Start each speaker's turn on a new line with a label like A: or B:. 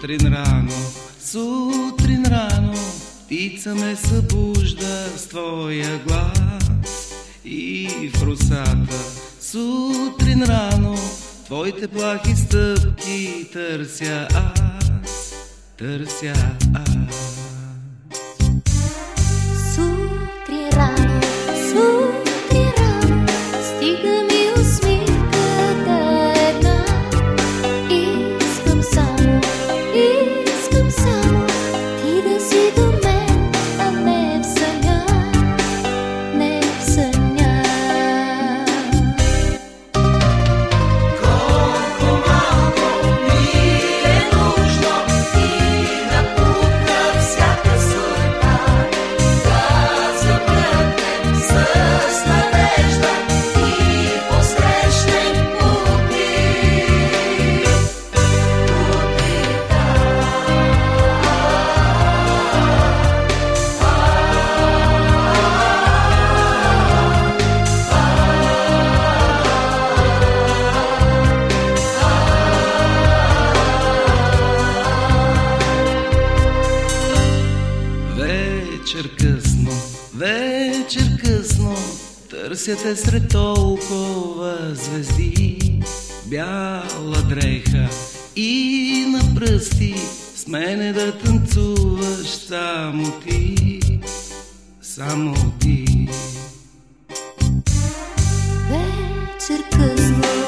A: Сутрин рано, сутрин рано, птица ме събужда с твоя глас и в русата. Сутрин рано, твоите плахи стъпки търся аз, търся аз. Сутрин рано, сутрин рано, стига вечер късно, търся те сред толкова звезди. Бяла дреха и на пръсти, с мене да танцуваш само ти, само ти.
B: Вечер късно,